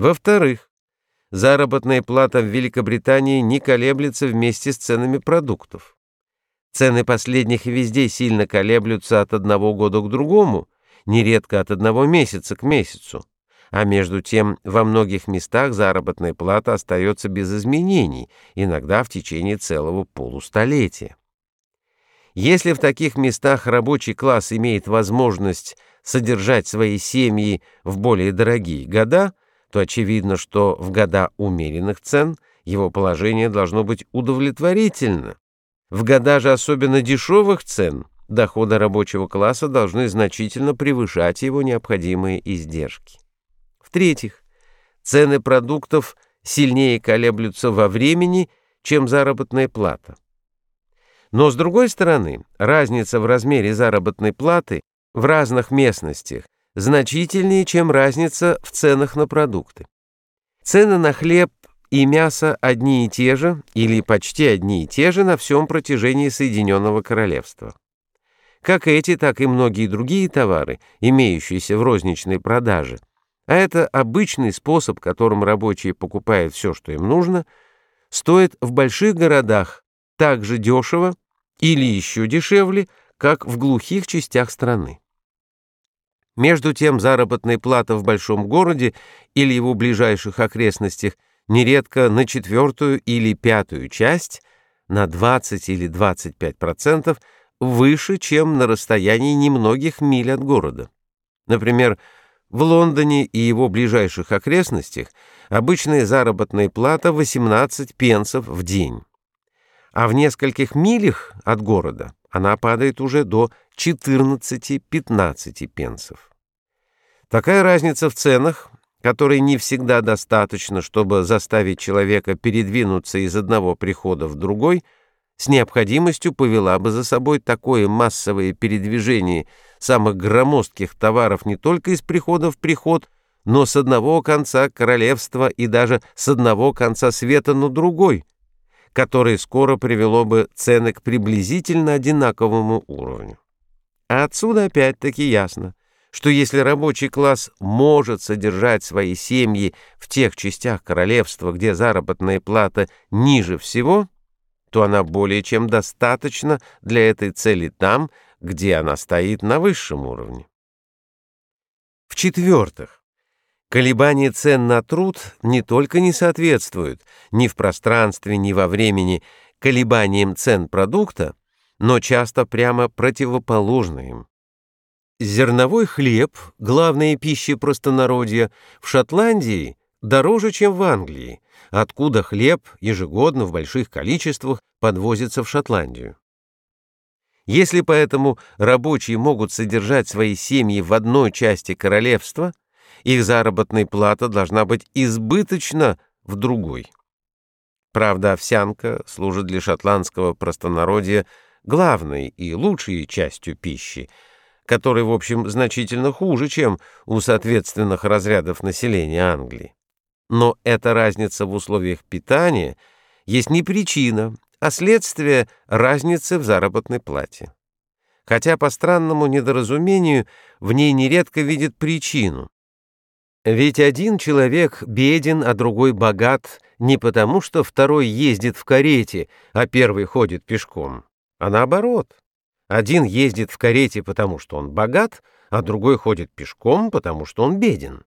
Во-вторых, заработная плата в Великобритании не колеблется вместе с ценами продуктов. Цены последних везде сильно колеблются от одного года к другому, нередко от одного месяца к месяцу. А между тем во многих местах заработная плата остается без изменений, иногда в течение целого полустолетия. Если в таких местах рабочий класс имеет возможность содержать свои семьи в более дорогие года, то очевидно, что в года умеренных цен его положение должно быть удовлетворительно. В года же особенно дешевых цен доходы рабочего класса должны значительно превышать его необходимые издержки. В-третьих, цены продуктов сильнее колеблются во времени, чем заработная плата. Но, с другой стороны, разница в размере заработной платы в разных местностях значительнее, чем разница в ценах на продукты. Цены на хлеб и мясо одни и те же, или почти одни и те же на всем протяжении Соединенного Королевства. Как эти, так и многие другие товары, имеющиеся в розничной продаже. А это обычный способ, которым рабочие покупают все, что им нужно, стоит в больших городах так же дешево или еще дешевле, как в глухих частях страны. Между тем заработная плата в большом городе или его ближайших окрестностях нередко на четвертую или пятую часть, на 20 или 25% выше, чем на расстоянии немногих миль от города. Например, в Лондоне и его ближайших окрестностях обычная заработная плата 18 пенсов в день а в нескольких милях от города она падает уже до 14-15 пенсов. Такая разница в ценах, которой не всегда достаточно, чтобы заставить человека передвинуться из одного прихода в другой, с необходимостью повела бы за собой такое массовое передвижение самых громоздких товаров не только из прихода в приход, но с одного конца королевства и даже с одного конца света на другой – которое скоро привело бы цены к приблизительно одинаковому уровню. А отсюда опять-таки ясно, что если рабочий класс может содержать свои семьи в тех частях королевства, где заработная плата ниже всего, то она более чем достаточна для этой цели там, где она стоит на высшем уровне. В-четвертых, Колебания цен на труд не только не соответствуют ни в пространстве, ни во времени колебаниям цен продукта, но часто прямо противоположны им. Зерновой хлеб, главная пища простонародья, в Шотландии дороже, чем в Англии, откуда хлеб ежегодно в больших количествах подвозится в Шотландию. Если поэтому рабочие могут содержать свои семьи в одной части королевства – их заработная плата должна быть избыточна в другой. Правда, овсянка служит для шотландского простонародья главной и лучшей частью пищи, которая, в общем, значительно хуже, чем у соответственных разрядов населения Англии. Но эта разница в условиях питания есть не причина, а следствие разницы в заработной плате. Хотя по странному недоразумению в ней нередко видят причину. Ведь один человек беден, а другой богат не потому, что второй ездит в карете, а первый ходит пешком, а наоборот. Один ездит в карете, потому что он богат, а другой ходит пешком, потому что он беден.